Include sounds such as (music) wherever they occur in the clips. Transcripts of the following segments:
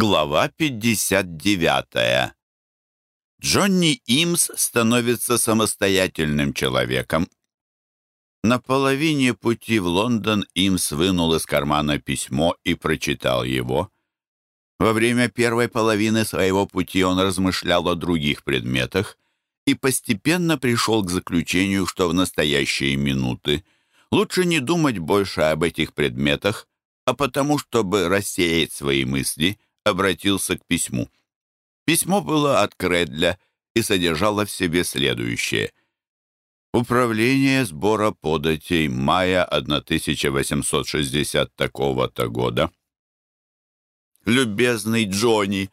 Глава 59. Джонни Имс становится самостоятельным человеком. На половине пути в Лондон Имс вынул из кармана письмо и прочитал его. Во время первой половины своего пути он размышлял о других предметах и постепенно пришел к заключению, что в настоящие минуты лучше не думать больше об этих предметах, а потому, чтобы рассеять свои мысли – обратился к письму. Письмо было от Кредля и содержало в себе следующее. Управление сбора податей мая 1860 такого-то года. Любезный Джонни,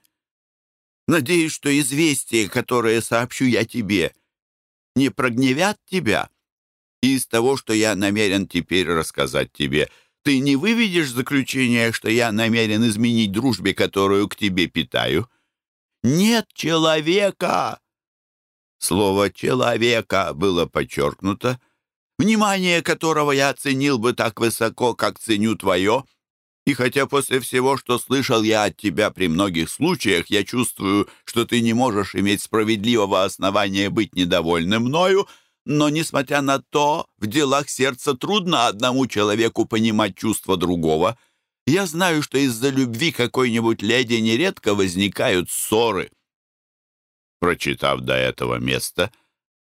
надеюсь, что известия, которые сообщу я тебе, не прогневят тебя. И из того, что я намерен теперь рассказать тебе – ты не выведешь заключение, что я намерен изменить дружбе, которую к тебе питаю? Нет человека!» Слово «человека» было подчеркнуто, внимание которого я оценил бы так высоко, как ценю твое, и хотя после всего, что слышал я от тебя при многих случаях, я чувствую, что ты не можешь иметь справедливого основания быть недовольным мною, — но, несмотря на то, в делах сердца трудно одному человеку понимать чувства другого. Я знаю, что из-за любви какой-нибудь леди нередко возникают ссоры. Прочитав до этого места,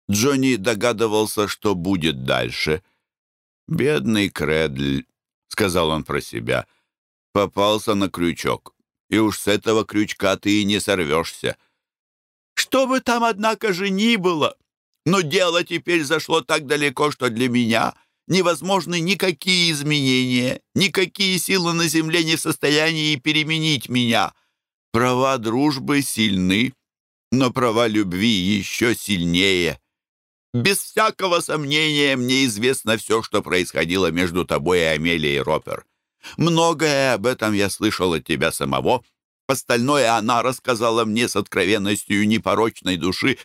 Джонни догадывался, что будет дальше. «Бедный Кредль», — сказал он про себя, — «попался на крючок, и уж с этого крючка ты и не сорвешься». «Что бы там, однако же, ни было», но дело теперь зашло так далеко, что для меня невозможны никакие изменения, никакие силы на земле не в состоянии переменить меня. Права дружбы сильны, но права любви еще сильнее. Без всякого сомнения мне известно все, что происходило между тобой и Амелией Ропер. Многое об этом я слышал от тебя самого. Остальное она рассказала мне с откровенностью непорочной души,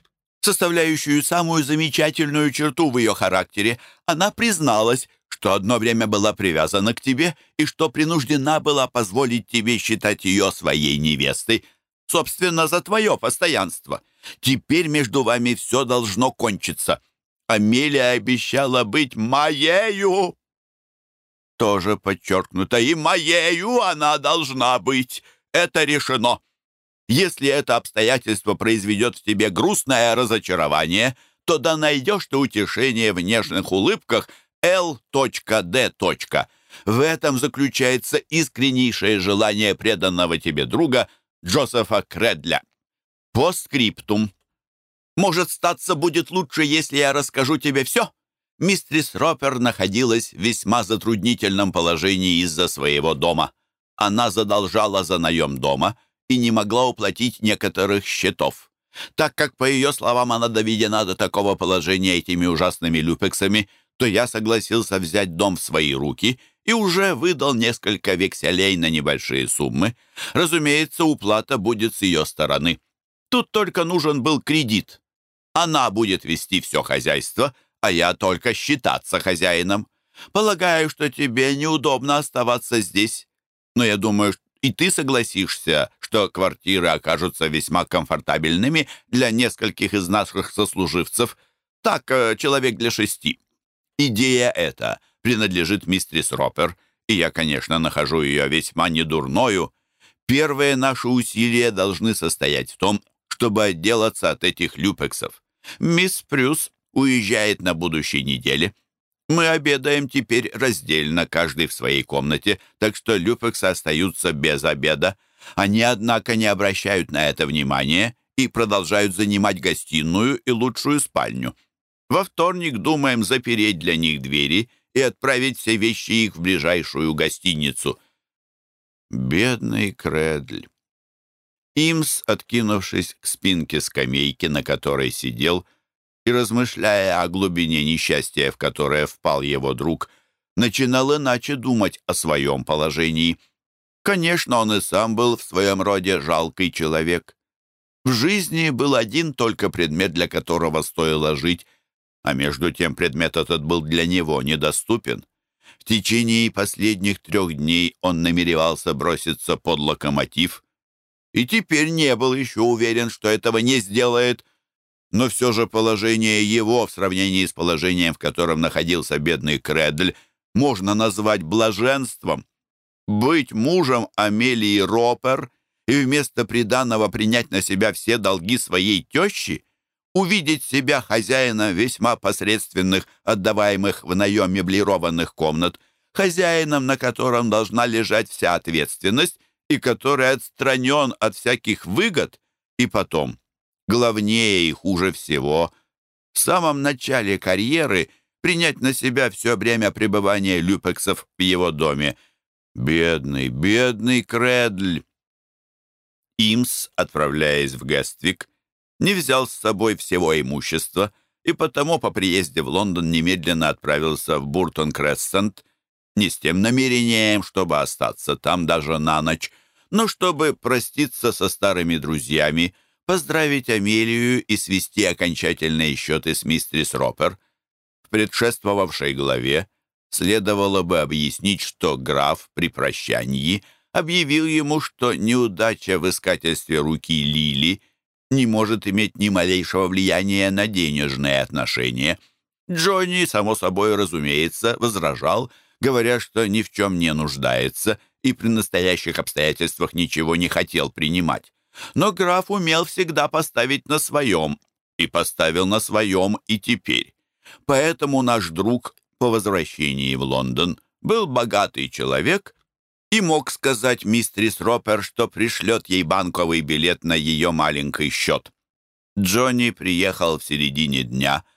составляющую самую замечательную черту в ее характере, она призналась, что одно время была привязана к тебе и что принуждена была позволить тебе считать ее своей невестой, собственно, за твое постоянство. Теперь между вами все должно кончиться. Амелия обещала быть моею. Тоже подчеркнуто, и моею она должна быть. Это решено. Если это обстоятельство произведет в тебе грустное разочарование, то да найдешь ты утешение в нежных улыбках L.D. В этом заключается искреннейшее желание преданного тебе друга Джозефа Кредля. По скриптум. Может, статься будет лучше, если я расскажу тебе все? Мистрис Ропер находилась в весьма затруднительном положении из-за своего дома. Она задолжала за наем дома — и не могла уплатить некоторых счетов. Так как, по ее словам, она доведена до такого положения этими ужасными люпексами, то я согласился взять дом в свои руки и уже выдал несколько векселей на небольшие суммы. Разумеется, уплата будет с ее стороны. Тут только нужен был кредит. Она будет вести все хозяйство, а я только считаться хозяином. Полагаю, что тебе неудобно оставаться здесь, но я думаю, и ты согласишься, что квартиры окажутся весьма комфортабельными для нескольких из наших сослуживцев. Так, э, человек для шести. Идея эта принадлежит мистерис Ропер, и я, конечно, нахожу ее весьма недурною. Первые наши усилия должны состоять в том, чтобы отделаться от этих люпексов. Мисс Прюс уезжает на будущей неделе. Мы обедаем теперь раздельно, каждый в своей комнате, так что люпексы остаются без обеда. Они, однако, не обращают на это внимания и продолжают занимать гостиную и лучшую спальню. Во вторник думаем запереть для них двери и отправить все вещи их в ближайшую гостиницу. Бедный Кредль. Имс, откинувшись к спинке скамейки, на которой сидел, и, размышляя о глубине несчастья, в которое впал его друг, начинал иначе думать о своем положении. Конечно, он и сам был в своем роде жалкий человек. В жизни был один только предмет, для которого стоило жить, а между тем предмет этот был для него недоступен. В течение последних трех дней он намеревался броситься под локомотив, и теперь не был еще уверен, что этого не сделает. Но все же положение его в сравнении с положением, в котором находился бедный Кредль, можно назвать блаженством. Быть мужем Амелии Ропер и вместо приданного принять на себя все долги своей тещи, увидеть себя хозяином весьма посредственных, отдаваемых в наем меблированных комнат, хозяином, на котором должна лежать вся ответственность, и который отстранен от всяких выгод, и потом, главнее и хуже всего, в самом начале карьеры принять на себя все время пребывания люпексов в его доме. Бедный, бедный Кредль! Имс, отправляясь в Гествик, не взял с собой всего имущества и потому по приезде в Лондон немедленно отправился в Буртон-Крессент, не с тем намерением, чтобы остаться там даже на ночь, но чтобы проститься со старыми друзьями, поздравить Амелию и свести окончательные счеты с мистерис Ропер. В предшествовавшей главе следовало бы объяснить, что граф при прощании объявил ему, что неудача в искательстве руки Лили не может иметь ни малейшего влияния на денежные отношения. Джонни, само собой разумеется, возражал – говоря, что ни в чем не нуждается и при настоящих обстоятельствах ничего не хотел принимать. Но граф умел всегда поставить на своем, и поставил на своем и теперь. Поэтому наш друг по возвращении в Лондон был богатый человек и мог сказать мистерис Ропер, что пришлет ей банковый билет на ее маленький счет. Джонни приехал в середине дня –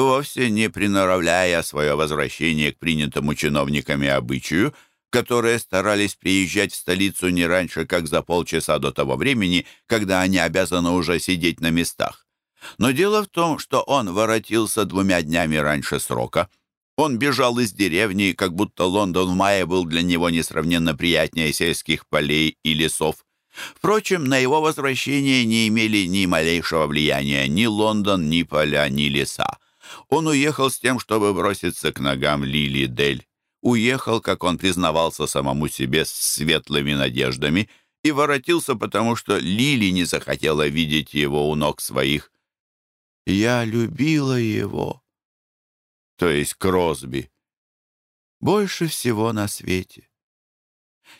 вовсе не приноравляя свое возвращение к принятому чиновниками обычаю, которые старались приезжать в столицу не раньше, как за полчаса до того времени, когда они обязаны уже сидеть на местах. Но дело в том, что он воротился двумя днями раньше срока. Он бежал из деревни, как будто Лондон в мае был для него несравненно приятнее сельских полей и лесов. Впрочем, на его возвращение не имели ни малейшего влияния ни Лондон, ни поля, ни леса. Он уехал с тем, чтобы броситься к ногам Лили Дель. Уехал, как он признавался самому себе, с светлыми надеждами и воротился, потому что Лили не захотела видеть его у ног своих. «Я любила его», то есть Кросби, больше всего на свете.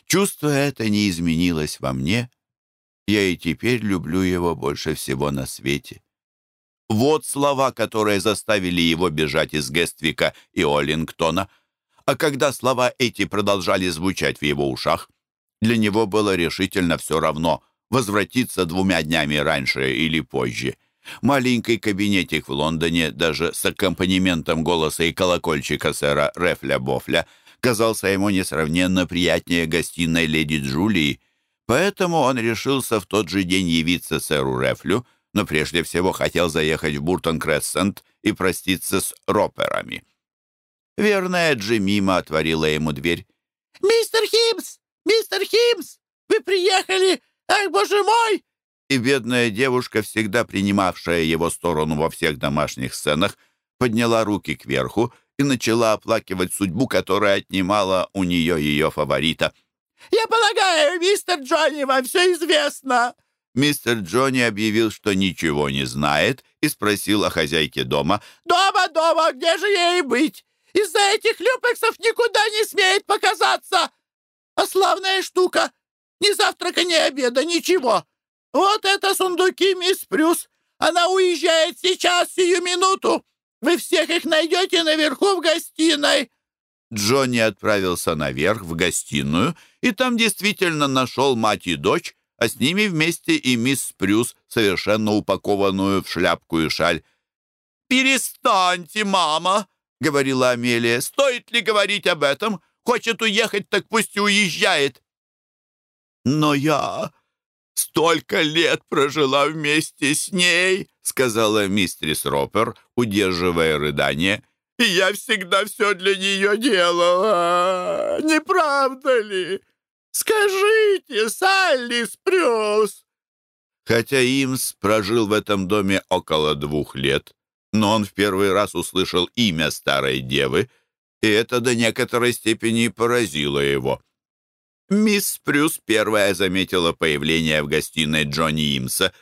Чувство это не изменилось во мне, я и теперь люблю его больше всего на свете. Вот слова, которые заставили его бежать из Гествика и Оллингтона. А когда слова эти продолжали звучать в его ушах, для него было решительно все равно возвратиться двумя днями раньше или позже. Маленький кабинетик в Лондоне, даже с аккомпанементом голоса и колокольчика сэра Рефля-Бофля, казался ему несравненно приятнее гостиной леди Джулии. Поэтому он решился в тот же день явиться сэру Рефлю, но прежде всего хотел заехать в Буртон-Крессент и проститься с Роперами. Верная Джимима отворила ему дверь. «Мистер Химс! Мистер Химс! Вы приехали! Ах, боже мой!» И бедная девушка, всегда принимавшая его сторону во всех домашних сценах, подняла руки кверху и начала оплакивать судьбу, которая отнимала у нее ее фаворита. «Я полагаю, мистер Джонни, вам все известно!» Мистер Джонни объявил, что ничего не знает, и спросил о хозяйке дома. «Дома, дома, где же ей быть? Из-за этих люпексов никуда не смеет показаться! А славная штука! Ни завтрака, ни обеда, ничего! Вот это сундуки, мисс Прюс! Она уезжает сейчас, сию минуту! Вы всех их найдете наверху в гостиной!» Джонни отправился наверх в гостиную, и там действительно нашел мать и дочь, а с ними вместе и мисс Прюс, совершенно упакованную в шляпку и шаль. «Перестаньте, мама!» — говорила Амелия. «Стоит ли говорить об этом? Хочет уехать, так пусть и уезжает». «Но я столько лет прожила вместе с ней», — сказала мистерис Ропер, удерживая рыдание. «И я всегда все для нее делала. Не правда ли?» Скажите, Салли Спрюс!» Хотя Имс прожил в этом доме около двух лет, но он в первый раз услышал имя старой девы, и это до некоторой степени поразило его. Мисс Прюс первая заметила появление в гостиной Джонни Имса.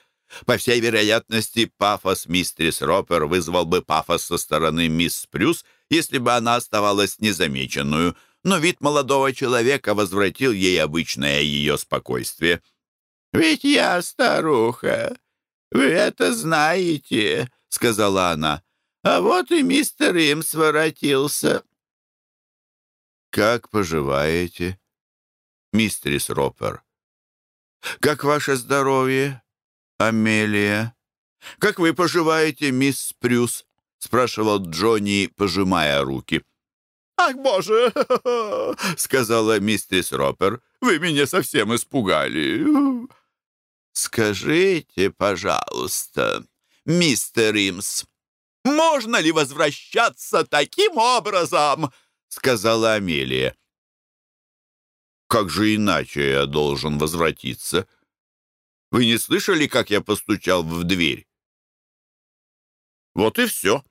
По всей вероятности, пафос мистерис Ропер вызвал бы пафос со стороны мисс Прюс, если бы она оставалась незамеченную, но вид молодого человека возвратил ей обычное ее спокойствие. «Ведь я старуха, вы это знаете», — сказала она. «А вот и мистер Имс воротился». «Как поживаете?» Мистерис Ропер. «Как ваше здоровье, Амелия? Как вы поживаете, мисс Прюс?» — спрашивал Джонни, пожимая руки. «Ах, боже!» (laughs) — сказала мистерис Ропер. «Вы меня совсем испугали». «Скажите, пожалуйста, мистер Имс, можно ли возвращаться таким образом?» — сказала Амелия. Как же иначе я должен возвратиться? Вы не слышали, как я постучал в дверь? Вот и все.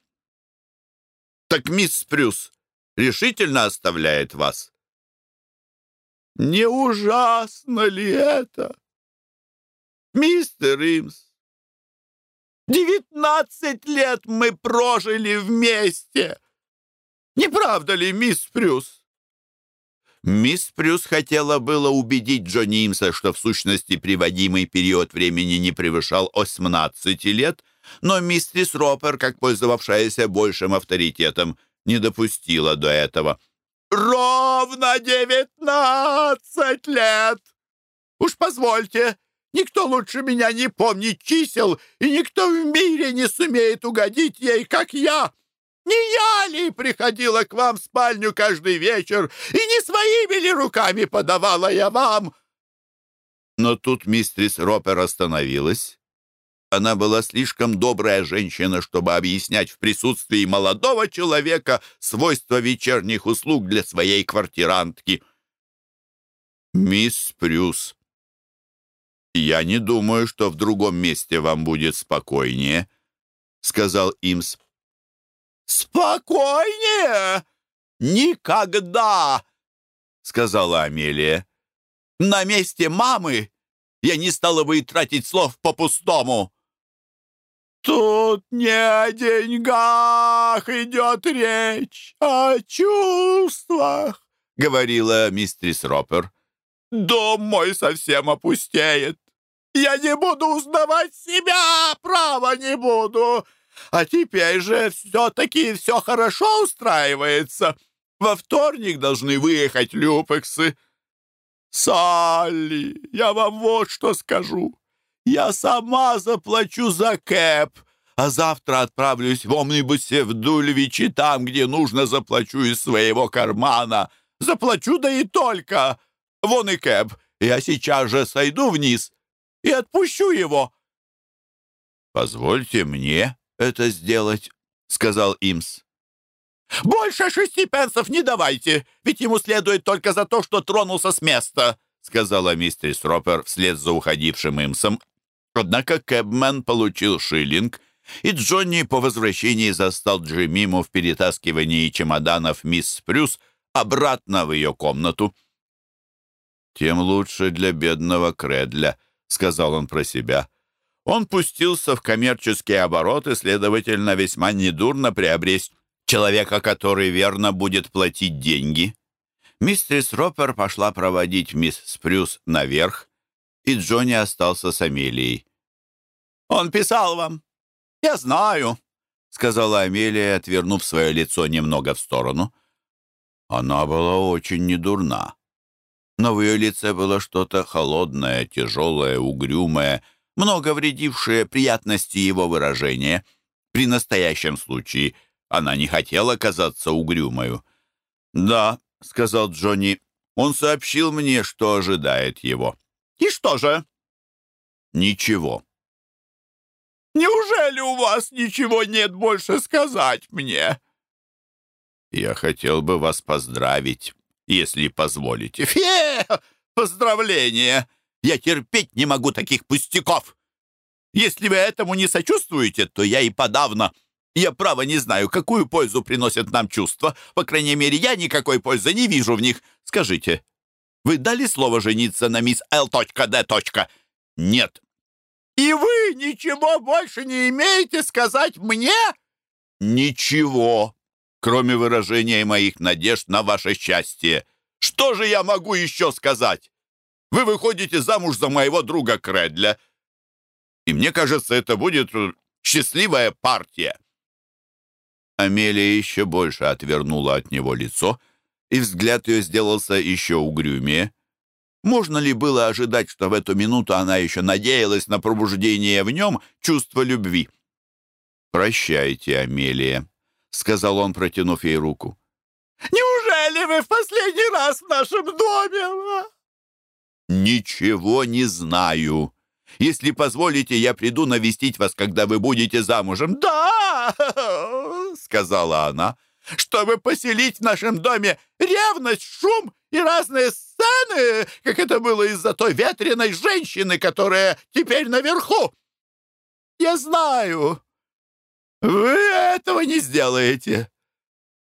Так мисс Прюс решительно оставляет вас? Не ужасно ли это, мистер Имс? Девятнадцать лет мы прожили вместе. Не правда ли, мисс Прюс? Мисс Прюс хотела было убедить Джонни Имса, что в сущности приводимый период времени не превышал 18 лет, но мистерис Ропер, как пользовавшаяся большим авторитетом, не допустила до этого. «Ровно девятнадцать лет! Уж позвольте, никто лучше меня не помнит чисел, и никто в мире не сумеет угодить ей, как я!» Не я ли приходила к вам в спальню каждый вечер, и не своими ли руками подавала я вам?» Но тут мистрис Ропер остановилась. Она была слишком добрая женщина, чтобы объяснять в присутствии молодого человека свойства вечерних услуг для своей квартирантки. «Мисс Прюс, я не думаю, что в другом месте вам будет спокойнее», — сказал Имс. «Спокойнее! Никогда!» — сказала Амелия. «На месте мамы я не стала бы и тратить слов по-пустому». «Тут не о деньгах идет речь, а о чувствах», — говорила мистерис Ропер. «Дом мой совсем опустеет. Я не буду узнавать себя, право не буду. А теперь же все-таки все хорошо устраивается. Во вторник должны выехать люпексы. Салли, я вам вот что скажу. Я сама заплачу за кэп, а завтра отправлюсь в омнибусе в Дульвичи, там, где нужно, заплачу из своего кармана. Заплачу, да и только. Вон и кэп. Я сейчас же сойду вниз и отпущу его. «Позвольте мне это сделать», — сказал Имс. «Больше шести пенсов не давайте, ведь ему следует только за то, что тронулся с места», — сказала мистерис Ропер вслед за уходившим Имсом. Однако Кэбмен получил шиллинг, и Джонни по возвращении застал Джимиму в перетаскивании чемоданов мисс Прюс обратно в ее комнату. «Тем лучше для бедного Кредля», — сказал он про себя. Он пустился в коммерческие обороты, следовательно, весьма недурно приобрести человека, который верно будет платить деньги. Мистерис Роппер пошла проводить мисс Спрюс наверх, и Джонни остался с Амелией. «Он писал вам. Я знаю», — сказала Амелия, отвернув свое лицо немного в сторону. Она была очень недурна, но в ее лице было что-то холодное, тяжелое, угрюмое, много вредившее приятности его выражения. При настоящем случае она не хотела казаться угрюмою. «Да», — сказал Джонни, — «он сообщил мне, что ожидает его». «И что же?» «Ничего». «Неужели у вас ничего нет больше сказать мне?» «Я хотел бы вас поздравить, если позволите». «Фе! Поздравления! Я терпеть не могу таких пустяков. Если вы этому не сочувствуете, то я и подавно. Я, право, не знаю, какую пользу приносят нам чувства. По крайней мере, я никакой пользы не вижу в них. Скажите, Вы дали слово жениться на мисс Л.Д. Нет. И вы ничего больше не имеете сказать мне? Ничего, кроме выражения моих надежд на ваше счастье. Что же я могу еще сказать? Вы выходите замуж за моего друга Кредля, и мне кажется, это будет счастливая партия. Амелия еще больше отвернула от него лицо, и взгляд ее сделался еще угрюмее. Можно ли было ожидать, что в эту минуту она еще надеялась на пробуждение в нем чувства любви? «Прощайте, Амелия», — сказал он, протянув ей руку. «Неужели вы в последний раз в нашем доме?» «Ничего не знаю. Если позволите, я приду навестить вас, когда вы будете замужем». «Да!» — сказала она. «Чтобы поселить в нашем доме ревность, шум и разные сцены, как это было из-за той ветреной женщины, которая теперь наверху. Я знаю, вы этого не сделаете.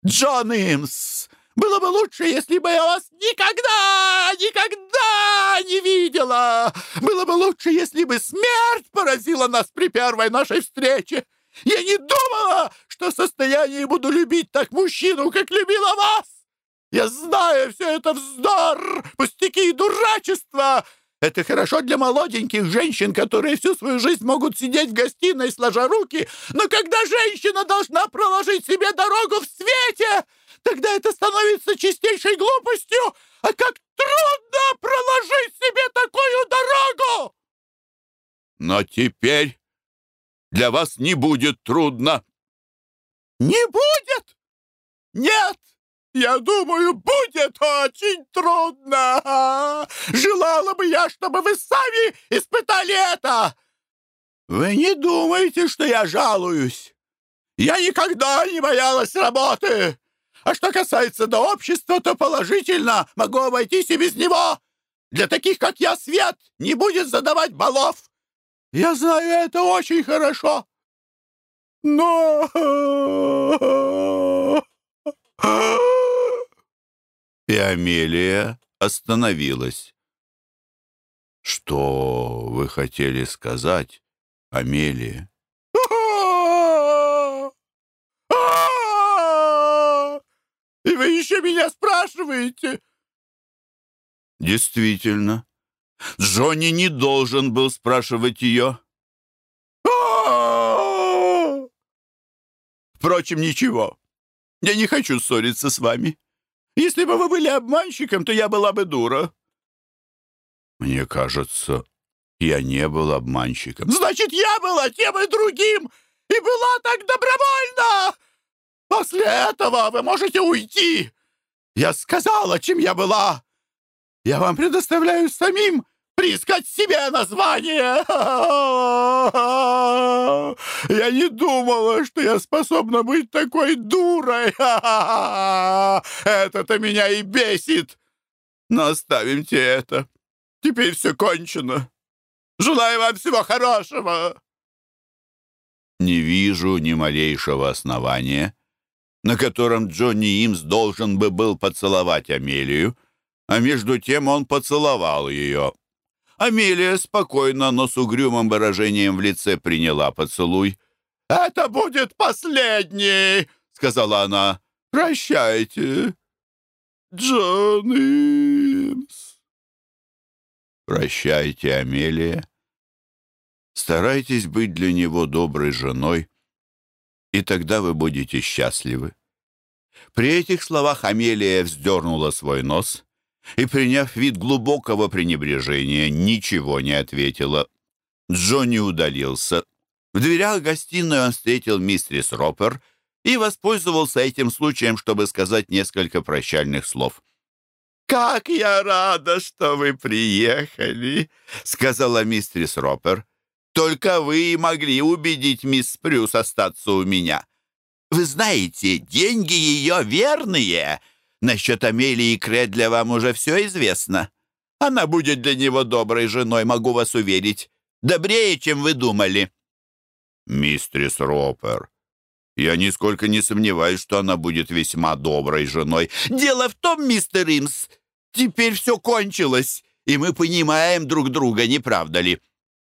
Джон Имс, было бы лучше, если бы я вас никогда, никогда не видела. Было бы лучше, если бы смерть поразила нас при первой нашей встрече. Я не думала, что в состоянии буду любить так мужчину, как любила вас. Я знаю, все это вздор, пустяки и дурачество. Это хорошо для молоденьких женщин, которые всю свою жизнь могут сидеть в гостиной, сложа руки, но когда женщина должна проложить себе дорогу в свете, тогда это становится чистейшей глупостью. А как трудно проложить себе такую дорогу! Но теперь для вас не будет трудно. Не будет? Нет! Я думаю, будет очень трудно. Желала бы я, чтобы вы сами испытали это. Вы не думаете, что я жалуюсь? Я никогда не боялась работы. А что касается до общества, то положительно могу обойтись и без него. Для таких, как я, свет не будет задавать балов. Я знаю это очень хорошо. Но... (laughs) И Амелия остановилась. «Что вы хотели сказать, Амелия?» И вы еще меня спрашиваете?» «Действительно, Джонни не должен был спрашивать ее». «Впрочем, ничего. Я не хочу ссориться с вами. Если бы вы были обманщиком, то я была бы дура». «Мне кажется, я не был обманщиком». «Значит, я была тем и другим, и была так добровольно! После этого вы можете уйти! Я сказала, чем я была! Я вам предоставляю самим приискать себе название. (laughs) Я не думала, что я способна быть такой дурой. (laughs) Это-то меня и бесит. Но оставимте это. Теперь все кончено. Желаю вам всего хорошего. Не вижу ни малейшего основания, на котором Джонни Имс должен бы был поцеловать Амелию, а между тем он поцеловал ее. Амелия спокойно, но с угрюмым выражением в лице приняла поцелуй. «Это будет последний!» — сказала она. «Прощайте, Джон Имс!» «Прощайте, Амелия. Старайтесь быть для него доброй женой, и тогда вы будете счастливы». При этих словах Амелия вздернула свой нос и, приняв вид глубокого пренебрежения, ничего не ответила. Джонни удалился. В дверях гостиной он встретил мистерис Роппер и воспользовался этим случаем, чтобы сказать несколько прощальных слов. «Как я рада, что вы приехали!» — сказала мистерис Роппер. «Только вы могли убедить мисс Прюс остаться у меня. Вы знаете, деньги ее верные!» Насчет Амелии Кредля вам уже все известно. Она будет для него доброй женой, могу вас уверить. Добрее, чем вы думали». «Мистрис Ропер, я нисколько не сомневаюсь, что она будет весьма доброй женой. Дело в том, мистер Имс, Теперь все кончилось, и мы понимаем друг друга, не правда ли?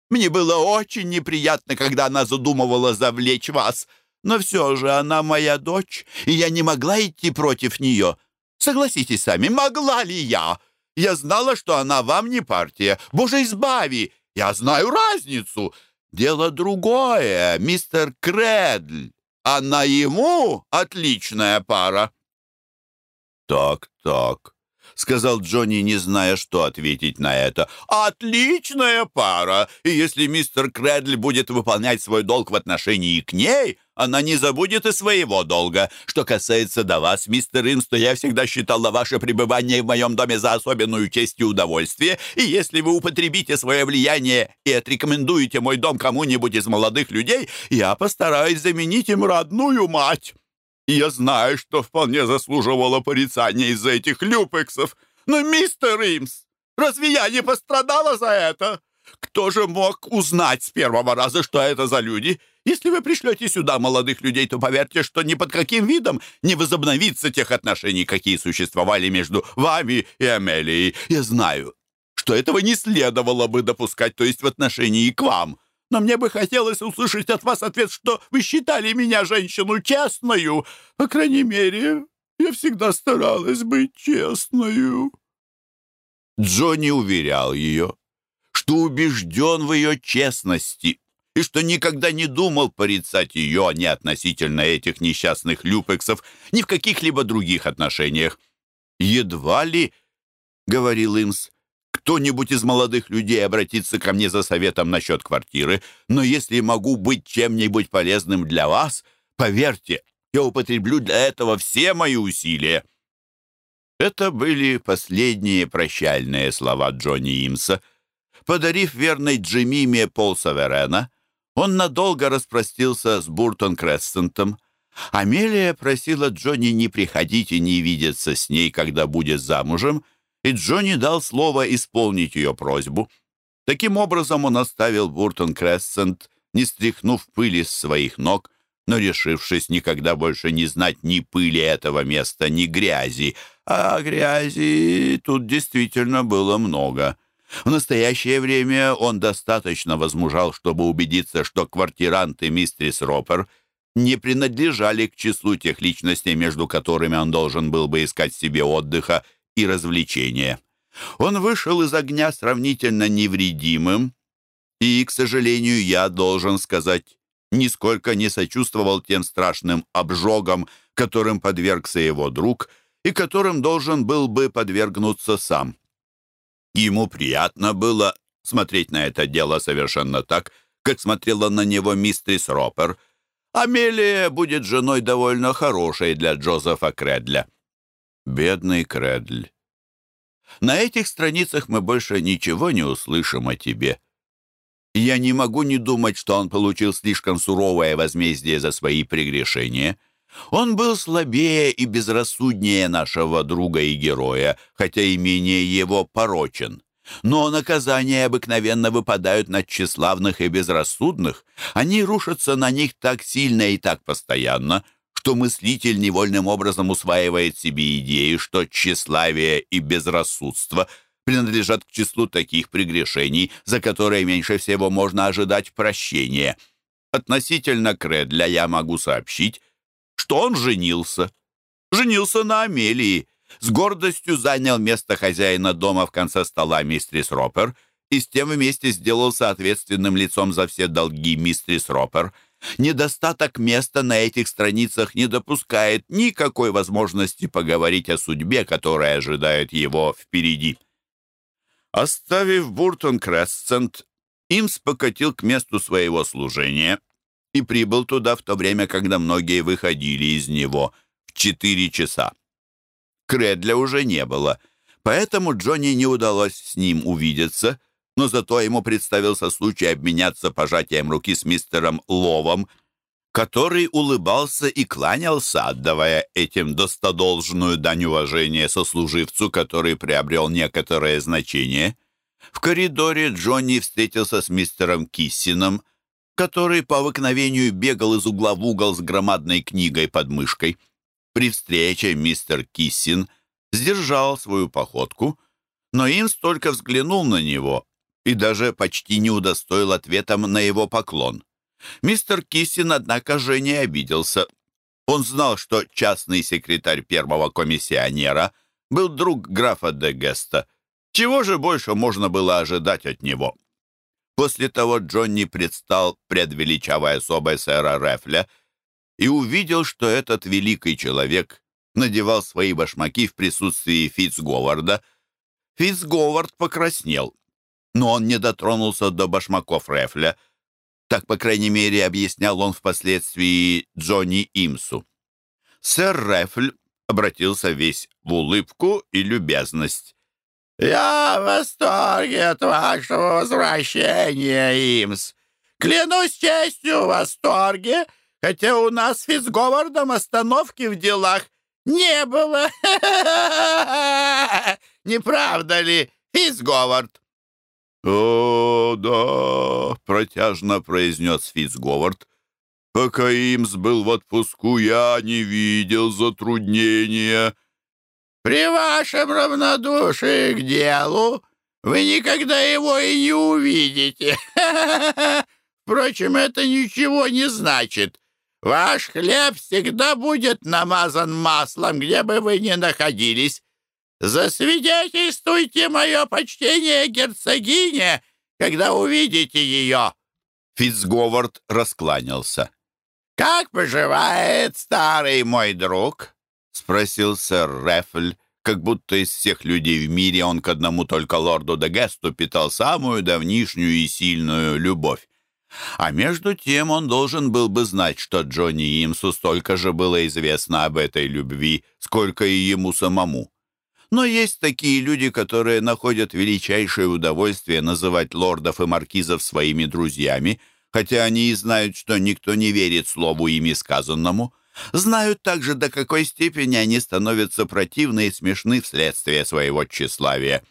Мне было очень неприятно, когда она задумывала завлечь вас, но все же она моя дочь, и я не могла идти против нее. Согласитесь сами, могла ли я? Я знала, что она вам не партия. Боже, избави! Я знаю разницу. Дело другое, мистер Кредль. Она ему отличная пара. Так, так. — сказал Джонни, не зная, что ответить на это. «Отличная пара! И если мистер Крэдли будет выполнять свой долг в отношении к ней, она не забудет и своего долга. Что касается до вас, мистер Инс, то я всегда считала ваше пребывание в моем доме за особенную честь и удовольствие, и если вы употребите свое влияние и отрекомендуете мой дом кому-нибудь из молодых людей, я постараюсь заменить им родную мать». Я знаю, что вполне заслуживала порицания из-за этих люпексов. Но, мистер Римс, разве я не пострадала за это? Кто же мог узнать с первого раза, что это за люди? Если вы пришлете сюда молодых людей, то поверьте, что ни под каким видом не возобновится тех отношений, какие существовали между вами и Амелией. Я знаю, что этого не следовало бы допускать, то есть в отношении к вам но мне бы хотелось услышать от вас ответ, что вы считали меня женщину честную. По крайней мере, я всегда старалась быть честную». Джонни уверял ее, что убежден в ее честности и что никогда не думал порицать ее ни относительно этих несчастных люпексов, ни в каких-либо других отношениях. «Едва ли, — говорил Имс, кто-нибудь из молодых людей обратится ко мне за советом насчет квартиры, но если могу быть чем-нибудь полезным для вас, поверьте, я употреблю для этого все мои усилия». Это были последние прощальные слова Джонни Имса. Подарив верной Джимиме Пол Саверена, он надолго распростился с Буртон Крестентом. Амелия просила Джонни не приходить и не видеться с ней, когда будет замужем, и Джонни дал слово исполнить ее просьбу. Таким образом он оставил Буртон Крессент, не стряхнув пыли с своих ног, но решившись никогда больше не знать ни пыли этого места, ни грязи. А грязи тут действительно было много. В настоящее время он достаточно возмужал, чтобы убедиться, что квартиранты мистерис Ропер не принадлежали к числу тех личностей, между которыми он должен был бы искать себе отдыха и развлечения. Он вышел из огня сравнительно невредимым, и, к сожалению, я должен сказать, нисколько не сочувствовал тем страшным обжогам, которым подвергся его друг и которым должен был бы подвергнуться сам. Ему приятно было смотреть на это дело совершенно так, как смотрела на него мистрис Ропер. Амелия будет женой довольно хорошей для Джозефа Кредля. Бедный Кредль. На этих страницах мы больше ничего не услышим о тебе. Я не могу не думать, что он получил слишком суровое возмездие за свои прегрешения. Он был слабее и безрассуднее нашего друга и героя, хотя и менее его порочен. Но наказания обыкновенно выпадают на тщеславных и безрассудных. Они рушатся на них так сильно и так постоянно, что мыслитель невольным образом усваивает себе идею, что тщеславие и безрассудство принадлежат к числу таких прегрешений, за которые меньше всего можно ожидать прощения. Относительно Кредля я могу сообщить, что он женился. Женился на Амелии, с гордостью занял место хозяина дома в конце стола мистрис Ропер и с тем вместе сделался ответственным лицом за все долги мистрис Ропер — Недостаток места на этих страницах не допускает никакой возможности поговорить о судьбе, которая ожидает его впереди. Оставив Буртон Кресцент, Имс покатил к месту своего служения и прибыл туда в то время, когда многие выходили из него в четыре часа. Кредля уже не было, поэтому Джонни не удалось с ним увидеться — но зато ему представился случай обменяться пожатием руки с мистером Ловом, который улыбался и кланялся, отдавая этим достодолжную дань уважения сослуживцу, который приобрел некоторое значение. В коридоре Джонни встретился с мистером Киссином, который по обыкновению бегал из угла в угол с громадной книгой под мышкой. При встрече мистер Киссин сдержал свою походку — но Имс только взглянул на него и даже почти не удостоил ответом на его поклон. Мистер Киссин, однако же, не обиделся. Он знал, что частный секретарь первого комиссионера был друг графа де Геста. Чего же больше можно было ожидать от него? После того Джонни предстал пред величавой особой сэра Рефля и увидел, что этот великий человек надевал свои башмаки в присутствии Фитцговарда. Фитцговард покраснел, но он не дотронулся до башмаков Рефля — так, по крайней мере, объяснял он впоследствии Джонни Имсу. Сэр Рефль обратился весь в улыбку и любезность. «Я в восторге от вашего возвращения, Имс. Клянусь честью в восторге, хотя у нас с Фицговардом остановки в делах не было. (laughs) Не правда ли, Фицговард?» «О, да!» — протяжно произнес Фицговард. «Пока Имс был в отпуску, я не видел затруднения». «При вашем равнодушии к делу вы никогда его и не увидите. (laughs) Впрочем, это ничего не значит. Ваш хлеб всегда будет намазан маслом, где бы вы ни находились. «Засвидетельствуйте мое почтение герцогине, когда увидите ее!» Фицговард раскланялся. «Как поживает старый мой друг?» — спросил сэр Рефль, как будто из всех людей в мире он к одному только лорду де Гесту питал самую давнишнюю и сильную любовь. А между тем он должен был бы знать, что Джонни Имсу столько же было известно об этой любви, сколько и ему самому. Но есть такие люди, которые находят величайшее удовольствие называть лордов и маркизов своими друзьями, хотя они и знают, что никто не верит слову ими сказанному, знают также, до какой степени они становятся противны и смешны вследствие своего тщеславия.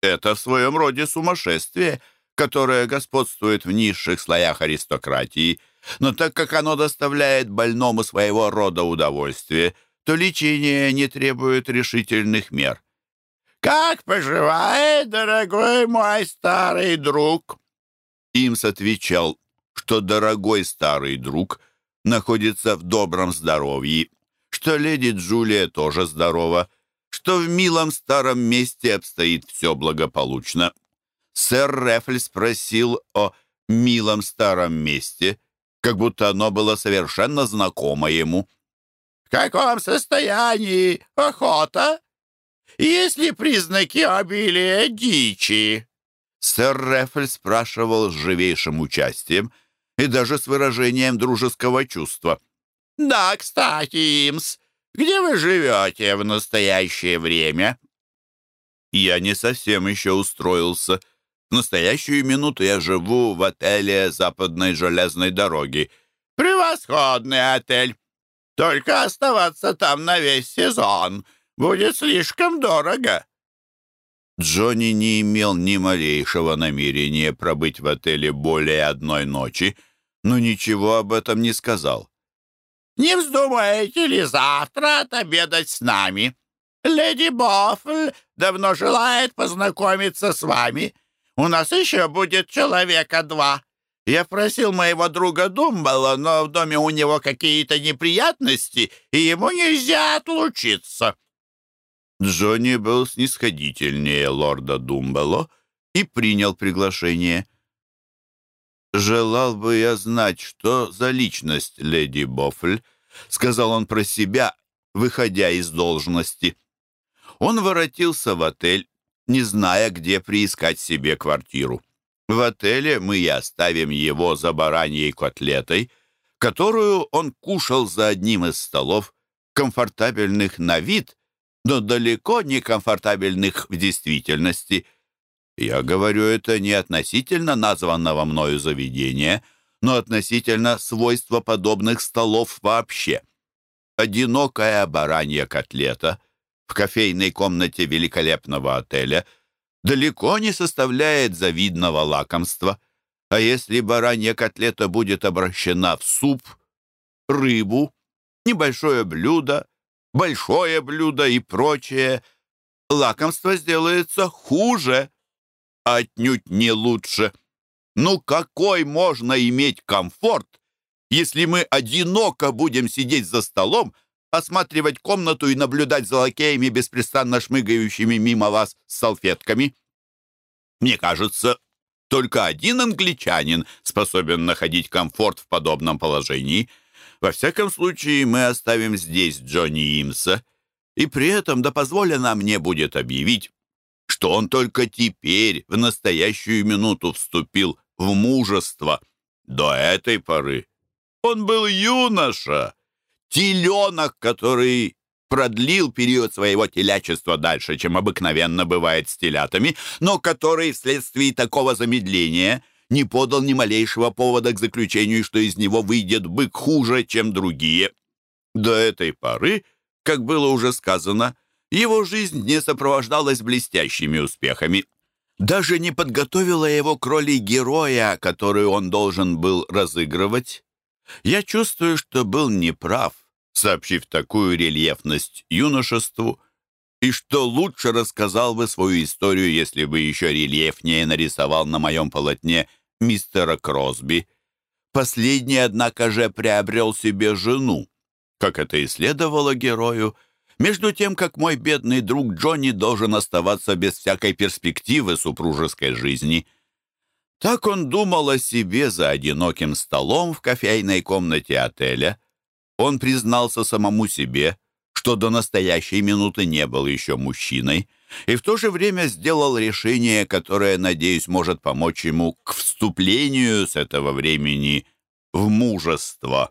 Это в своем роде сумасшествие, которое господствует в низших слоях аристократии, но так как оно доставляет больному своего рода удовольствие – то лечение не требует решительных мер. «Как поживает, дорогой мой старый друг?» Имс отвечал, что дорогой старый друг находится в добром здоровье, что леди Джулия тоже здорова, что в милом старом месте обстоит все благополучно. Сэр Рефль спросил о милом старом месте, как будто оно было совершенно знакомо ему. В каком состоянии охота? Есть ли признаки обилия дичи?» Сэр Рефель спрашивал с живейшим участием и даже с выражением дружеского чувства. «Да, кстати, Имс, где вы живете в настоящее время?» «Я не совсем еще устроился. В настоящую минуту я живу в отеле Западной железной дороги». «Превосходный отель. Только оставаться там на весь сезон будет слишком дорого». Джонни не имел ни малейшего намерения пробыть в отеле более одной ночи, но ничего об этом не сказал. «Не вздумаете ли завтра отобедать с нами? Леди Боффль давно желает познакомиться с вами. У нас еще будет человека два. Я просил моего друга Думбала, но в доме у него какие-то неприятности, и ему нельзя отлучиться». Джонни был снисходительнее лорда Думбело и принял приглашение. «Желал бы я знать, что за личность леди Боффль», — сказал он про себя, выходя из должности. Он воротился в отель, не зная, где приискать себе квартиру. В отеле мы и оставим его за бараньей котлетой, которую он кушал за одним из столов, комфортабельных на вид, но далеко не комфортабельных в действительности. Я говорю это не относительно названного мною заведения, но относительно свойства подобных столов вообще. Одинокая баранья котлета в кофейной комнате великолепного отеля – далеко не составляет завидного лакомства. А если баранья котлета будет обращена в суп, рыбу, небольшое блюдо, большое блюдо и прочее, лакомство сделается хуже, отнюдь не лучше. Ну какой можно иметь комфорт, если мы одиноко будем сидеть за столом, осматривать комнату и наблюдать за лакеями, беспрестанно шмыгающими мимо вас с салфетками? Мне кажется, только один англичанин способен находить комфорт в подобном положении. Во всяком случае, мы оставим здесь Джонни Имса, и при этом да позволено мне будет объявить, что он только теперь, в настоящую минуту, вступил в мужество. До этой поры он был юноша, теленок, который продлил период своего телячества дальше, чем обыкновенно бывает с телятами, но который вследствие такого замедления не подал ни малейшего повода к заключению, что из него выйдет бык хуже, чем другие. До этой поры, как было уже сказано, его жизнь не сопровождалась блестящими успехами. Даже не подготовила его к роли героя, которую он должен был разыгрывать. Я чувствую, что был неправ, сообщив такую рельефность юношеству, и что лучше рассказал бы свою историю, если бы еще рельефнее нарисовал на моем полотне мистера Кросби. Последний, однако же, приобрел себе жену, как это и следовало герою, между тем, как мой бедный друг Джонни должен оставаться без всякой перспективы супружеской жизни — так он думал о себе за одиноким столом в кофейной комнате отеля. Он признался самому себе, что до настоящей минуты не был еще мужчиной, и в то же время сделал решение, которое, надеюсь, может помочь ему к вступлению с этого времени в мужество.